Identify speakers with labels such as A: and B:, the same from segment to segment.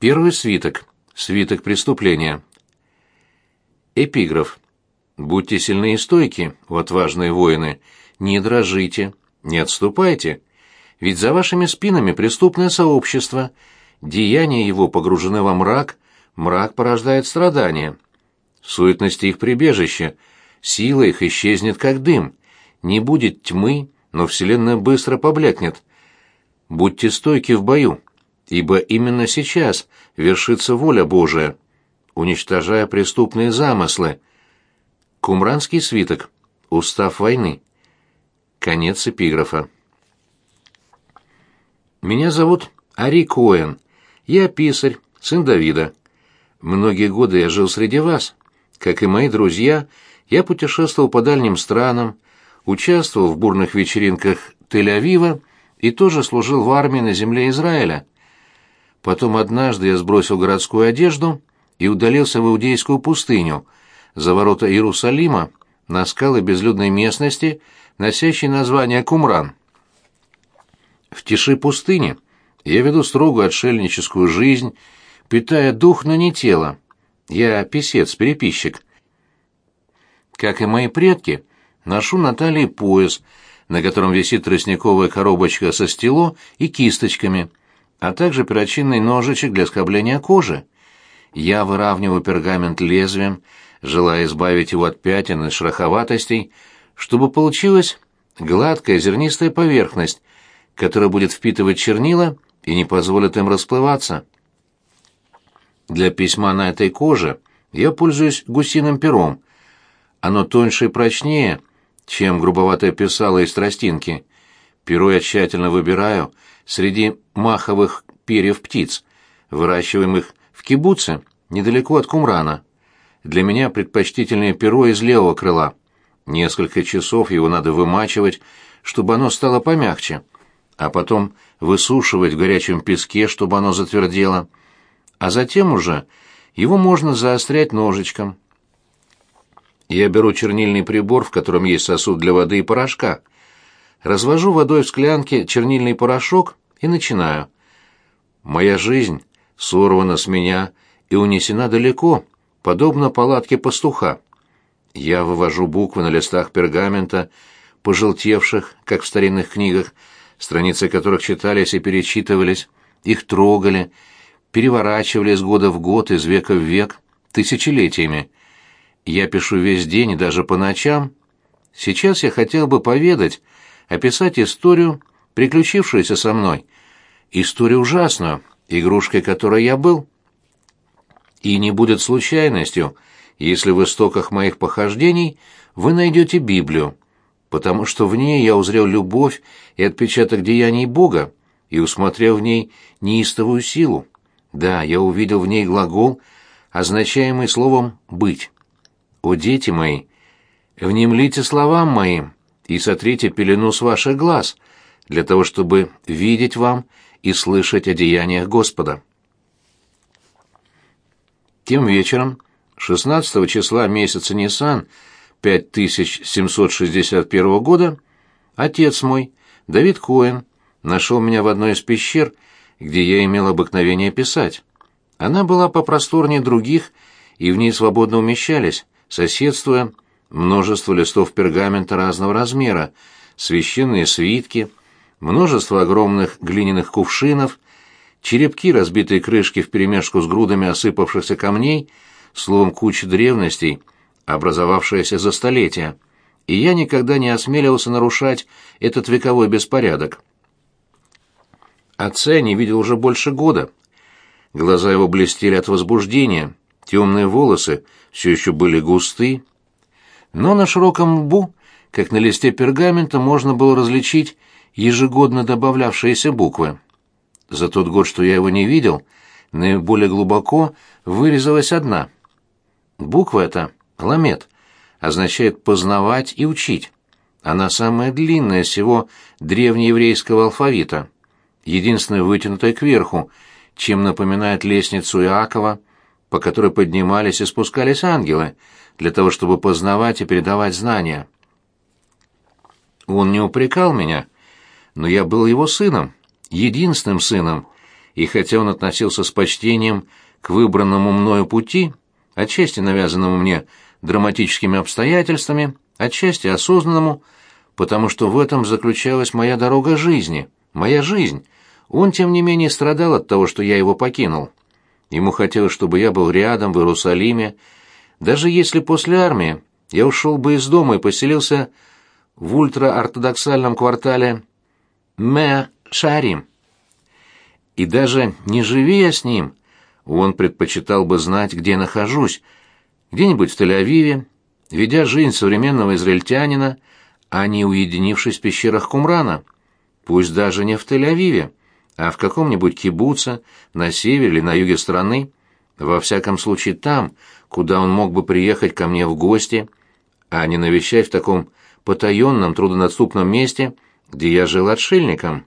A: Первый свиток. Свиток преступления. Эпиграф. Будьте сильны и стойки, вот важные воины, не дрожите, не отступайте, ведь за вашими спинами преступное сообщество, деяния его погружены во мрак, мрак порождает страдания. Суетности их прибежище, сила их исчезнет как дым, не будет тьмы, но вселенная быстро поблекнет. Будьте стойки в бою, ибо именно сейчас вершится воля Божия, уничтожая преступные замыслы. Кумранский свиток. Устав войны. Конец эпиграфа. Меня зовут Ари Коэн. Я писарь, сын Давида. Многие годы я жил среди вас. Как и мои друзья, я путешествовал по дальним странам, участвовал в бурных вечеринках Тель-Авива и тоже служил в армии на земле Израиля. Потом однажды я сбросил городскую одежду и удалился в Иудейскую пустыню, за ворота Иерусалима, на скалы безлюдной местности, носящей название Кумран. В тиши пустыни я веду строгую отшельническую жизнь, питая дух, но не тело. Я писец, переписчик. Как и мои предки, ношу на пояс, на котором висит тростниковая коробочка со стело и кисточками, а также перочинный ножичек для скобления кожи. Я выравниваю пергамент лезвием, желая избавить его от пятен и шероховатостей, чтобы получилась гладкая зернистая поверхность, которая будет впитывать чернила и не позволит им расплываться. Для письма на этой коже я пользуюсь гусиным пером. Оно тоньше и прочнее, чем грубоватое писало из тростинки. Перо я тщательно выбираю среди маховых перьев птиц, выращиваемых в кибуце недалеко от Кумрана. Для меня предпочтительнее перо из левого крыла. Несколько часов его надо вымачивать, чтобы оно стало помягче, а потом высушивать в горячем песке, чтобы оно затвердело. А затем уже его можно заострять ножичком. Я беру чернильный прибор, в котором есть сосуд для воды и порошка. Развожу водой в склянке чернильный порошок и начинаю. Моя жизнь сорвана с меня и унесена далеко, подобно палатке пастуха. Я вывожу буквы на листах пергамента, пожелтевших, как в старинных книгах, страницы которых читались и перечитывались, их трогали, переворачивали из года в год, из века в век, тысячелетиями. Я пишу весь день и даже по ночам. Сейчас я хотел бы поведать, описать историю, приключившуюся со мной. Историю ужасную, игрушкой которой я был. И не будет случайностью, если в истоках моих похождений вы найдете Библию, потому что в ней я узрел любовь и отпечаток деяний Бога и усмотрел в ней неистовую силу. Да, я увидел в ней глагол, означаемый словом «быть». «О, дети мои, внемлите словам моим и сотрите пелену с ваших глаз, для того, чтобы видеть вам и слышать о деяниях Господа». Тем вечером, 16 числа месяца Нисан 5761 года, отец мой, Давид Коэн, нашел меня в одной из пещер, где я имел обыкновение писать. Она была попросторнее других, и в ней свободно умещались соседствуя, множество листов пергамента разного размера, священные свитки, множество огромных глиняных кувшинов, черепки, разбитые крышки вперемешку с грудами осыпавшихся камней, словом, куча древностей, образовавшаяся за столетия, и я никогда не осмеливался нарушать этот вековой беспорядок. Отца я не видел уже больше года. Глаза его блестели от возбуждения, темные волосы все еще были густы, но на широком лбу, как на листе пергамента, можно было различить ежегодно добавлявшиеся буквы. За тот год, что я его не видел, наиболее глубоко вырезалась одна. Буква эта, ламет, означает «познавать и учить». Она самая длинная всего древнееврейского алфавита, единственная вытянутая кверху, чем напоминает лестницу Иакова, по которой поднимались и спускались ангелы, для того, чтобы познавать и передавать знания. Он не упрекал меня, но я был его сыном, единственным сыном, и хотя он относился с почтением к выбранному мною пути, отчасти навязанному мне драматическими обстоятельствами, отчасти осознанному, потому что в этом заключалась моя дорога жизни, моя жизнь. Он, тем не менее, страдал от того, что я его покинул. Ему хотелось, чтобы я был рядом, в Иерусалиме. Даже если после армии я ушел бы из дома и поселился в ультраортодоксальном квартале Ме-Шарим. И даже не живи я с ним, он предпочитал бы знать, где нахожусь, где-нибудь в Тель-Авиве, ведя жизнь современного израильтянина, а не уединившись в пещерах Кумрана, пусть даже не в Тель-Авиве, а в каком-нибудь кибуце на севере или на юге страны, во всяком случае там, куда он мог бы приехать ко мне в гости, а не навещать в таком потаенном, труднодоступном месте, где я жил отшельником.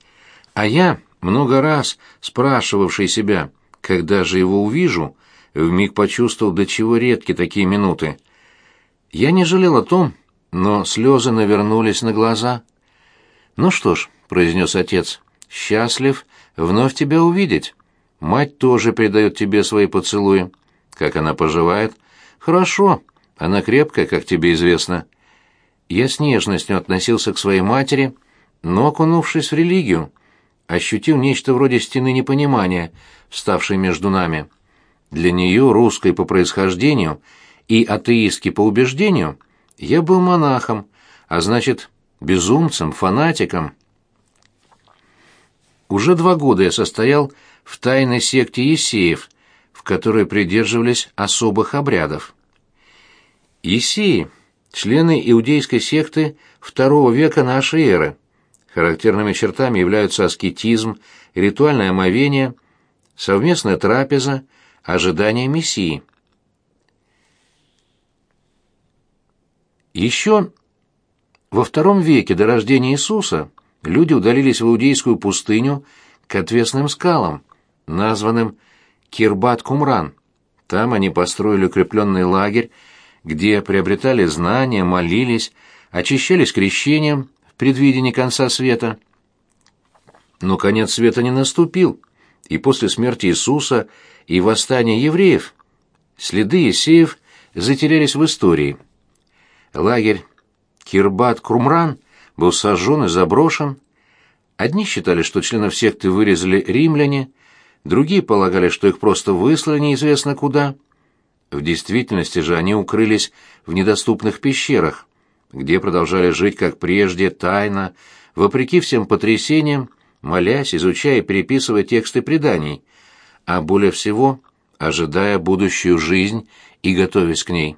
A: А я, много раз спрашивавший себя, когда же его увижу, вмиг почувствовал, до чего редки такие минуты. Я не жалел о том, но слезы навернулись на глаза. «Ну что ж», — произнес отец, — «счастлив вновь тебя увидеть. Мать тоже передает тебе свои поцелуи. Как она поживает?» «Хорошо. Она крепкая, как тебе известно». Я с нежностью относился к своей матери, но, окунувшись в религию, ощутил нечто вроде стены непонимания, вставшей между нами. Для нее, русской по происхождению и атеистки по убеждению, я был монахом, а значит, безумцем, фанатиком. Уже два года я состоял в тайной секте Есеев, в которой придерживались особых обрядов. Есеи – члены иудейской секты II века нашей эры. Характерными чертами являются аскетизм, ритуальное омовение, совместная трапеза, ожидание Мессии. Еще во втором веке до рождения Иисуса люди удалились в Иудейскую пустыню к отвесным скалам, названным Кирбат-Кумран. Там они построили укрепленный лагерь, где приобретали знания, молились, очищались крещением в предвидении конца света. Но конец света не наступил, и после смерти Иисуса и восстания евреев следы Есеев затерялись в истории. Лагерь Кирбат-Крумран был сожжен и заброшен. Одни считали, что членов секты вырезали римляне, другие полагали, что их просто выслали неизвестно куда. В действительности же они укрылись в недоступных пещерах, где продолжали жить как прежде, тайно, вопреки всем потрясениям, молясь, изучая и переписывая тексты преданий, а более всего ожидая будущую жизнь и готовясь к ней.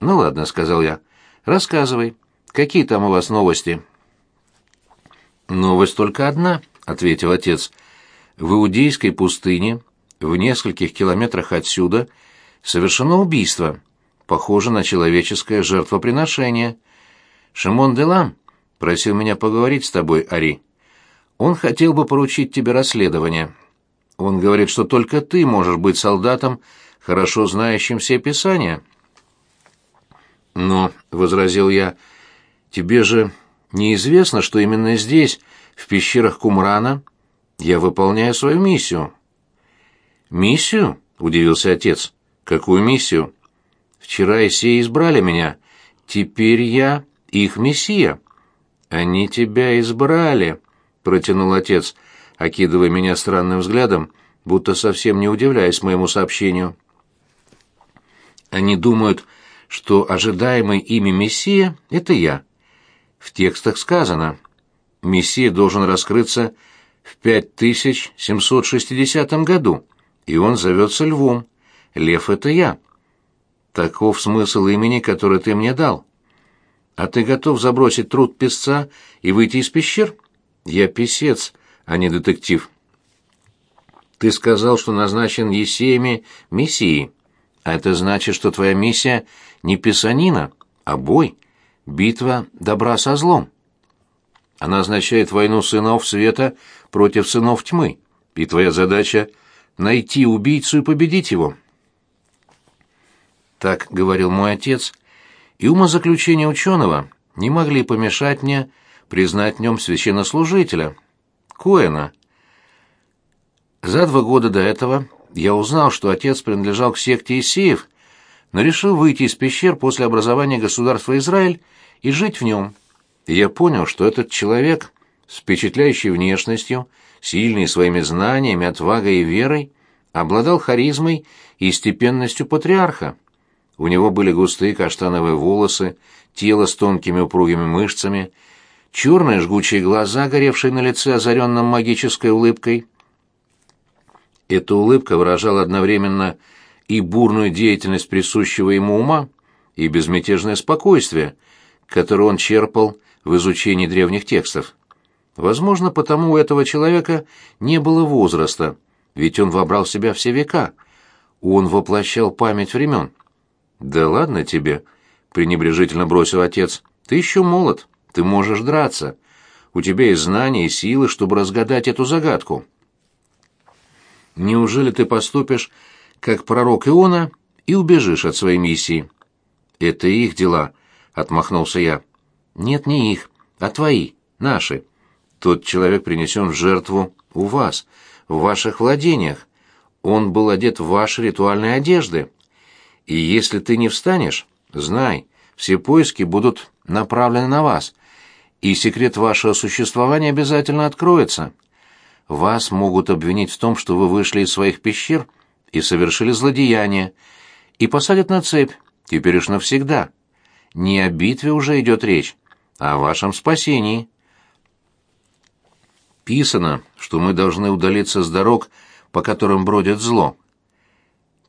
A: «Ну ладно», — сказал я, — «рассказывай, какие там у вас новости?» «Новость только одна», — ответил отец. «В Иудейской пустыне, в нескольких километрах отсюда, совершено убийство, похоже на человеческое жертвоприношение. Шимон Делам просил меня поговорить с тобой, Ари. Он хотел бы поручить тебе расследование. Он говорит, что только ты можешь быть солдатом, хорошо знающим все писания». «Но», — возразил я, — «тебе же Неизвестно, что именно здесь, в пещерах Кумрана, я выполняю свою миссию. Миссию? удивился отец. Какую миссию? Вчера и все избрали меня. Теперь я их мессия. Они тебя избрали, протянул отец, окидывая меня странным взглядом, будто совсем не удивляясь моему сообщению. Они думают, что ожидаемый ими мессия это я. В текстах сказано, Мессия должен раскрыться в 5760 году, и он зовется Львом. Лев — это я. Таков смысл имени, которое ты мне дал. А ты готов забросить труд песца и выйти из пещер? Я писец, а не детектив. Ты сказал, что назначен Есеями мессией. А это значит, что твоя миссия не писанина, а бой битва добра со злом. Она означает войну сынов света против сынов тьмы, и твоя задача — найти убийцу и победить его. Так говорил мой отец, и умозаключения ученого не могли помешать мне признать в нем священнослужителя, Коэна. За два года до этого я узнал, что отец принадлежал к секте Исеев, но решил выйти из пещер после образования государства Израиль и жить в нем. И я понял, что этот человек с впечатляющей внешностью, сильный своими знаниями, отвагой и верой, обладал харизмой и степенностью патриарха. У него были густые каштановые волосы, тело с тонкими упругими мышцами, черные жгучие глаза, горевшие на лице, озаренном магической улыбкой. Эта улыбка выражала одновременно и бурную деятельность присущего ему ума, и безмятежное спокойствие, которое он черпал в изучении древних текстов. Возможно, потому у этого человека не было возраста, ведь он вобрал в себя все века. Он воплощал память времен. «Да ладно тебе», — пренебрежительно бросил отец, — «ты еще молод, ты можешь драться. У тебя есть знания и силы, чтобы разгадать эту загадку». «Неужели ты поступишь, как пророк Иона, и убежишь от своей миссии?» «Это их дела», — отмахнулся я. «Нет, не их, а твои, наши. Тот человек принесен в жертву у вас, в ваших владениях. Он был одет в ваши ритуальные одежды. И если ты не встанешь, знай, все поиски будут направлены на вас, и секрет вашего существования обязательно откроется. Вас могут обвинить в том, что вы вышли из своих пещер и совершили злодеяние, и посадят на цепь, теперь уж навсегда. Не о битве уже идет речь, а о вашем спасении. Писано, что мы должны удалиться с дорог, по которым бродит зло.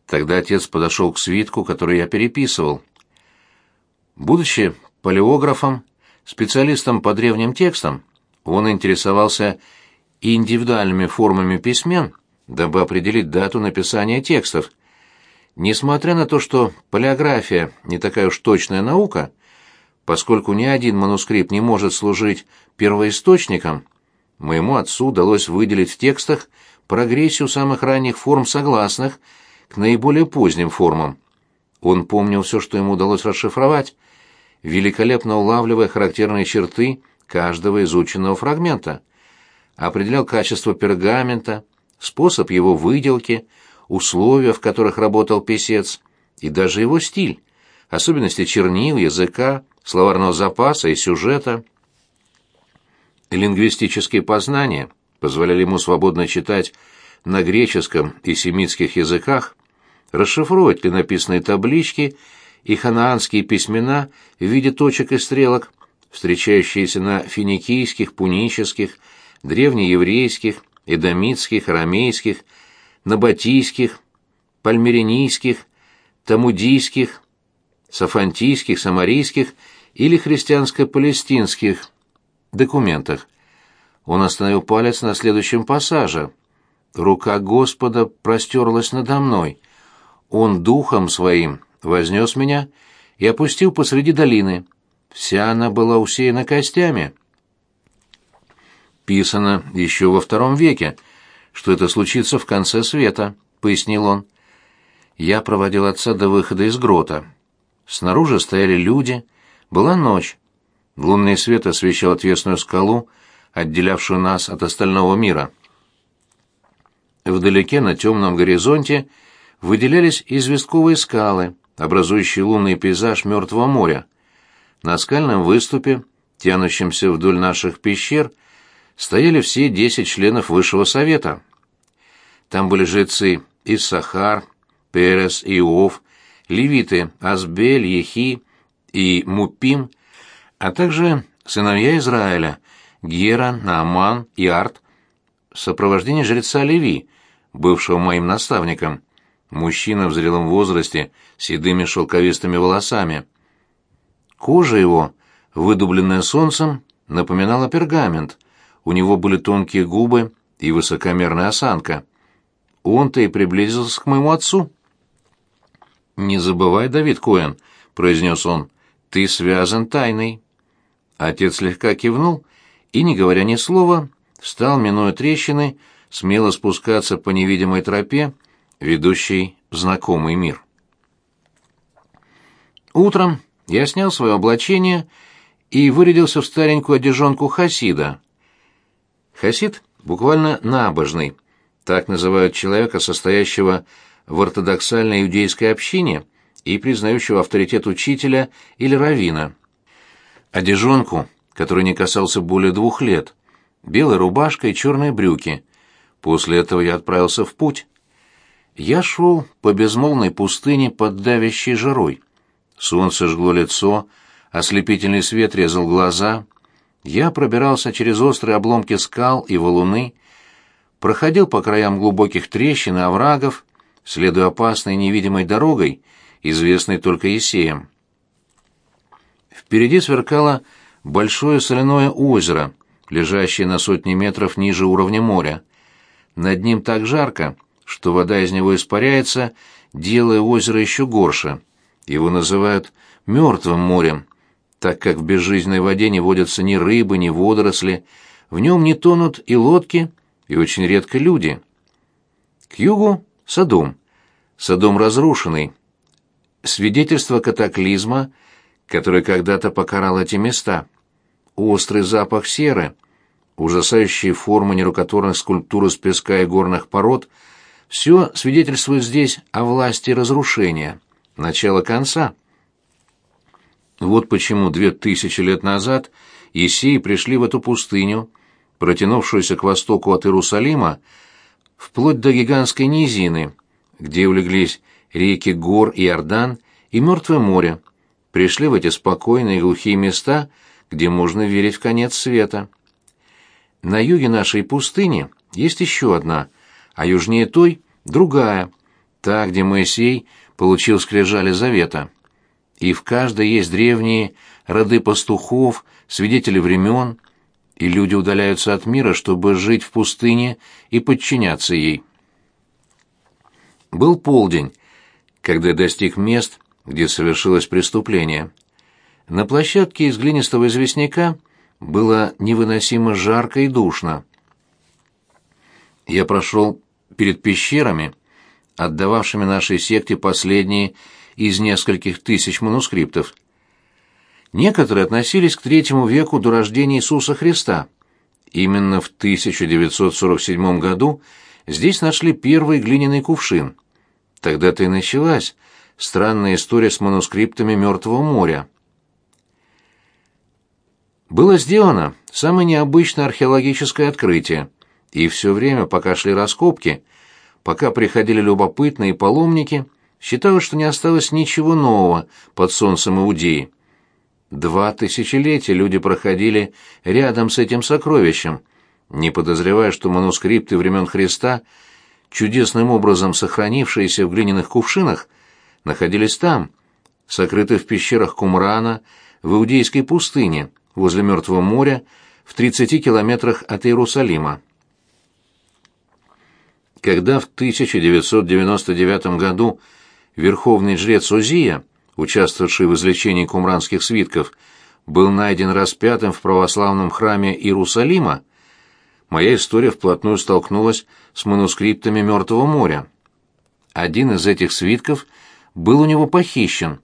A: Тогда отец подошел к свитку, который я переписывал. Будучи палеографом, специалистом по древним текстам, он интересовался индивидуальными формами письмен, дабы определить дату написания текстов. Несмотря на то, что палеография не такая уж точная наука, поскольку ни один манускрипт не может служить первоисточником, моему отцу удалось выделить в текстах прогрессию самых ранних форм согласных к наиболее поздним формам. Он помнил все, что ему удалось расшифровать, великолепно улавливая характерные черты каждого изученного фрагмента, определял качество пергамента, способ его выделки, условия, в которых работал писец, и даже его стиль, особенности чернил, языка, словарного запаса и сюжета. Лингвистические познания позволяли ему свободно читать на греческом и семитских языках, расшифровать написанные таблички и ханаанские письмена в виде точек и стрелок, встречающиеся на финикийских, пунических, древнееврейских, эдомитских, арамейских, набатийских, пальмиренийских, тамудийских, сафантийских, самарийских или христианско-палестинских документах. Он остановил палец на следующем пассаже. «Рука Господа простерлась надо мной. Он духом своим вознес меня и опустил посреди долины. Вся она была усеяна костями» писано еще во втором веке, что это случится в конце света, пояснил он. Я проводил отца до выхода из грота. Снаружи стояли люди, была ночь. Лунный свет освещал отвесную скалу, отделявшую нас от остального мира. Вдалеке на темном горизонте выделялись известковые скалы, образующие лунный пейзаж Мертвого моря. На скальном выступе, тянущемся вдоль наших пещер, стояли все десять членов Высшего Совета. Там были жрецы Иссахар, Перес, Иов, левиты Азбель, Ехи и Мупим, а также сыновья Израиля, Гера, Нааман и Арт, в сопровождении жреца Леви, бывшего моим наставником, мужчина в зрелом возрасте, с седыми шелковистыми волосами. Кожа его, выдубленная солнцем, напоминала пергамент, у него были тонкие губы и высокомерная осанка. Он-то и приблизился к моему отцу. «Не забывай, Давид Коэн», — произнес он, — «ты связан тайной». Отец слегка кивнул и, не говоря ни слова, стал, минуя трещины, смело спускаться по невидимой тропе, ведущей в знакомый мир. Утром я снял свое облачение и вырядился в старенькую одежонку хасида, Хасид буквально набожный. Так называют человека, состоящего в ортодоксальной иудейской общине и признающего авторитет учителя или равина. Одежонку, который не касался более двух лет, белая рубашка и черные брюки. После этого я отправился в путь. Я шел по безмолвной пустыне под давящей жарой. Солнце жгло лицо, ослепительный свет резал глаза. Я пробирался через острые обломки скал и валуны, проходил по краям глубоких трещин и оврагов, следуя опасной невидимой дорогой, известной только Есеям. Впереди сверкало большое соляное озеро, лежащее на сотни метров ниже уровня моря. Над ним так жарко, что вода из него испаряется, делая озеро еще горше. Его называют «мертвым морем», так как в безжизненной воде не водятся ни рыбы, ни водоросли, в нем не тонут и лодки, и очень редко люди. К югу — Содом. Содом разрушенный. Свидетельство катаклизма, который когда-то покарал эти места. Острый запах серы, ужасающие формы нерукотворных скульптур из песка и горных пород — все свидетельствует здесь о власти разрушения, начала конца. Вот почему две тысячи лет назад Есеи пришли в эту пустыню, протянувшуюся к востоку от Иерусалима, вплоть до гигантской низины, где улеглись реки Гор и Иордан и Мертвое море, пришли в эти спокойные глухие места, где можно верить в конец света. На юге нашей пустыни есть еще одна, а южнее той — другая, та, где Моисей получил скрижали завета и в каждой есть древние роды пастухов, свидетели времен, и люди удаляются от мира, чтобы жить в пустыне и подчиняться ей. Был полдень, когда достиг мест, где совершилось преступление. На площадке из глинистого известняка было невыносимо жарко и душно. Я прошел перед пещерами, отдававшими нашей секте последние из нескольких тысяч манускриптов. Некоторые относились к третьему веку до рождения Иисуса Христа. Именно в 1947 году здесь нашли первый глиняный кувшин. Тогда-то и началась странная история с манускриптами Мертвого моря. Было сделано самое необычное археологическое открытие, и все время, пока шли раскопки, пока приходили любопытные паломники – считалось, что не осталось ничего нового под солнцем Иудеи. Два тысячелетия люди проходили рядом с этим сокровищем, не подозревая, что манускрипты времен Христа, чудесным образом сохранившиеся в глиняных кувшинах, находились там, сокрыты в пещерах Кумрана, в Иудейской пустыне, возле Мертвого моря, в 30 километрах от Иерусалима. Когда в 1999 году верховный жрец Узия, участвовавший в извлечении кумранских свитков, был найден распятым в православном храме Иерусалима, моя история вплотную столкнулась с манускриптами Мертвого моря. Один из этих свитков был у него похищен,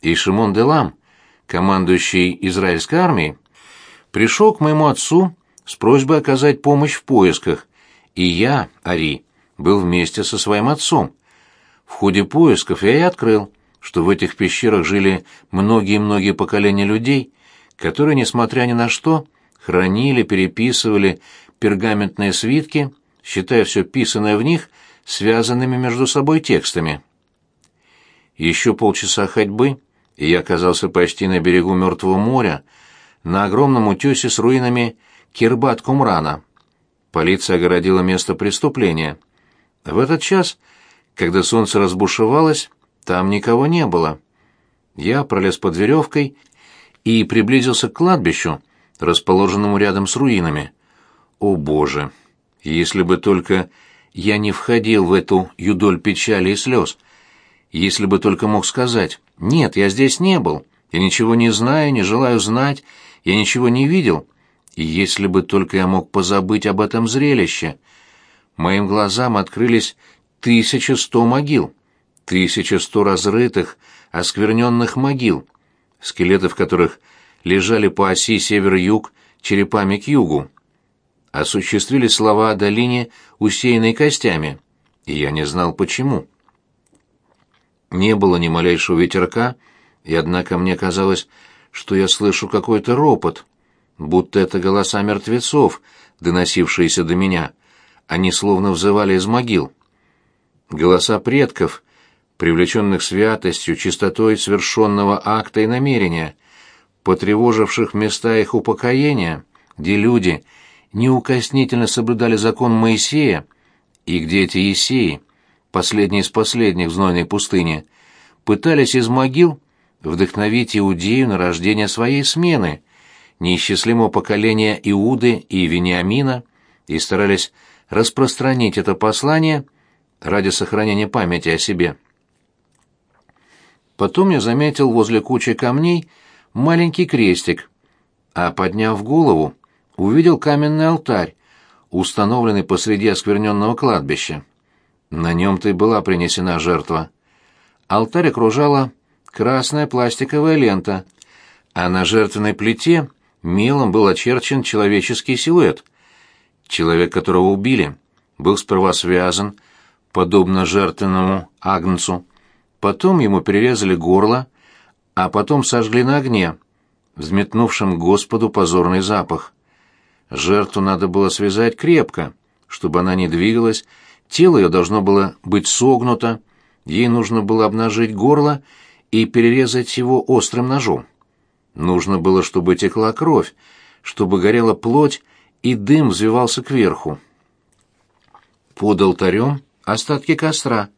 A: и Шимон де Лам, командующий израильской армией, пришел к моему отцу с просьбой оказать помощь в поисках, и я, Ари, был вместе со своим отцом. В ходе поисков я и открыл, что в этих пещерах жили многие-многие поколения людей, которые, несмотря ни на что, хранили, переписывали пергаментные свитки, считая все писанное в них связанными между собой текстами. Еще полчаса ходьбы, и я оказался почти на берегу Мертвого моря, на огромном утесе с руинами Кирбат-Кумрана. Полиция огородила место преступления. В этот час когда солнце разбушевалось, там никого не было. Я пролез под веревкой и приблизился к кладбищу, расположенному рядом с руинами. О, Боже! Если бы только я не входил в эту юдоль печали и слез, если бы только мог сказать «Нет, я здесь не был, я ничего не знаю, не желаю знать, я ничего не видел», и если бы только я мог позабыть об этом зрелище. Моим глазам открылись тысяча сто могил, тысяча сто разрытых, оскверненных могил, скелеты в которых лежали по оси север-юг черепами к югу. осуществили слова о долине, усеянной костями, и я не знал почему. Не было ни малейшего ветерка, и однако мне казалось, что я слышу какой-то ропот, будто это голоса мертвецов, доносившиеся до меня. Они словно взывали из могил. Голоса предков, привлеченных святостью, чистотой свершенного акта и намерения, потревоживших места их упокоения, где люди неукоснительно соблюдали закон Моисея, и где эти Есеи, последние из последних в знойной пустыне, пытались из могил вдохновить Иудею на рождение своей смены, неисчислимого поколения Иуды и Вениамина, и старались распространить это послание ради сохранения памяти о себе. Потом я заметил возле кучи камней маленький крестик, а, подняв голову, увидел каменный алтарь, установленный посреди оскверненного кладбища. На нем-то и была принесена жертва. Алтарь окружала красная пластиковая лента, а на жертвенной плите мелом был очерчен человеческий силуэт. Человек, которого убили, был сперва связан, подобно жертвенному агнцу, потом ему перерезали горло, а потом сожгли на огне, взметнувшим Господу позорный запах. Жертву надо было связать крепко, чтобы она не двигалась, тело ее должно было быть согнуто, ей нужно было обнажить горло и перерезать его острым ножом. Нужно было, чтобы текла кровь, чтобы горела плоть и дым взвивался кверху. Под алтарем остатки костра.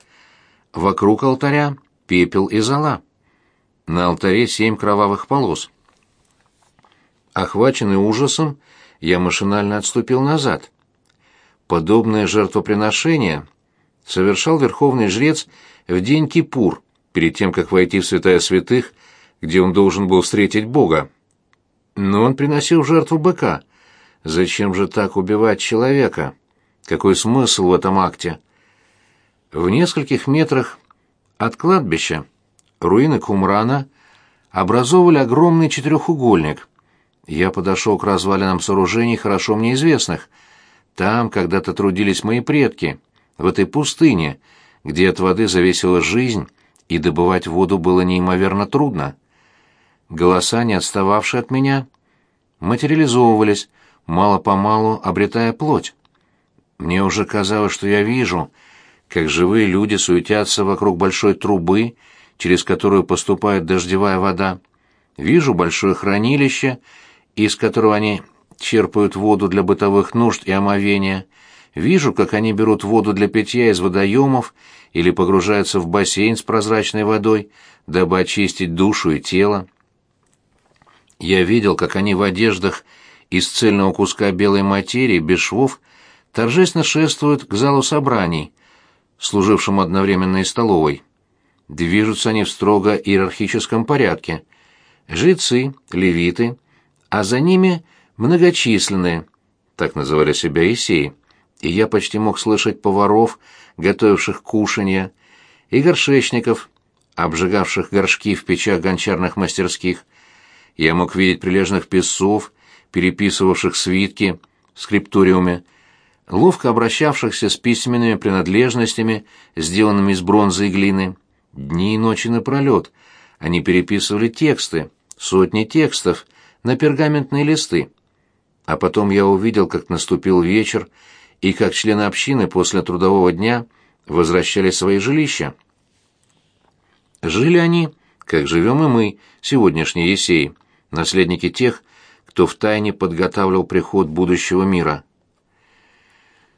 A: Вокруг алтаря пепел и зола. На алтаре семь кровавых полос. Охваченный ужасом, я машинально отступил назад. Подобное жертвоприношение совершал верховный жрец в день Кипур, перед тем, как войти в святая святых, где он должен был встретить Бога. Но он приносил жертву быка. Зачем же так убивать человека? Какой смысл в этом акте? В нескольких метрах от кладбища руины Кумрана образовывали огромный четырехугольник. Я подошел к развалинам сооружений, хорошо мне известных. Там когда-то трудились мои предки, в этой пустыне, где от воды зависела жизнь, и добывать воду было неимоверно трудно. Голоса, не отстававшие от меня, материализовывались, мало-помалу обретая плоть. Мне уже казалось, что я вижу, как живые люди суетятся вокруг большой трубы, через которую поступает дождевая вода. Вижу большое хранилище, из которого они черпают воду для бытовых нужд и омовения. Вижу, как они берут воду для питья из водоемов или погружаются в бассейн с прозрачной водой, дабы очистить душу и тело. Я видел, как они в одеждах из цельного куска белой материи, без швов, торжественно шествуют к залу собраний, служившему одновременно и столовой. Движутся они в строго иерархическом порядке. Жрецы, левиты, а за ними многочисленные, так называли себя Исеи, и я почти мог слышать поваров, готовивших кушанья, и горшечников, обжигавших горшки в печах гончарных мастерских. Я мог видеть прилежных писцов, переписывавших свитки в скрипториуме, ловко обращавшихся с письменными принадлежностями, сделанными из бронзы и глины. Дни и ночи напролет они переписывали тексты, сотни текстов, на пергаментные листы. А потом я увидел, как наступил вечер, и как члены общины после трудового дня возвращались в свои жилища. Жили они, как живем и мы, сегодняшние Есеи, наследники тех, кто втайне подготавливал приход будущего мира.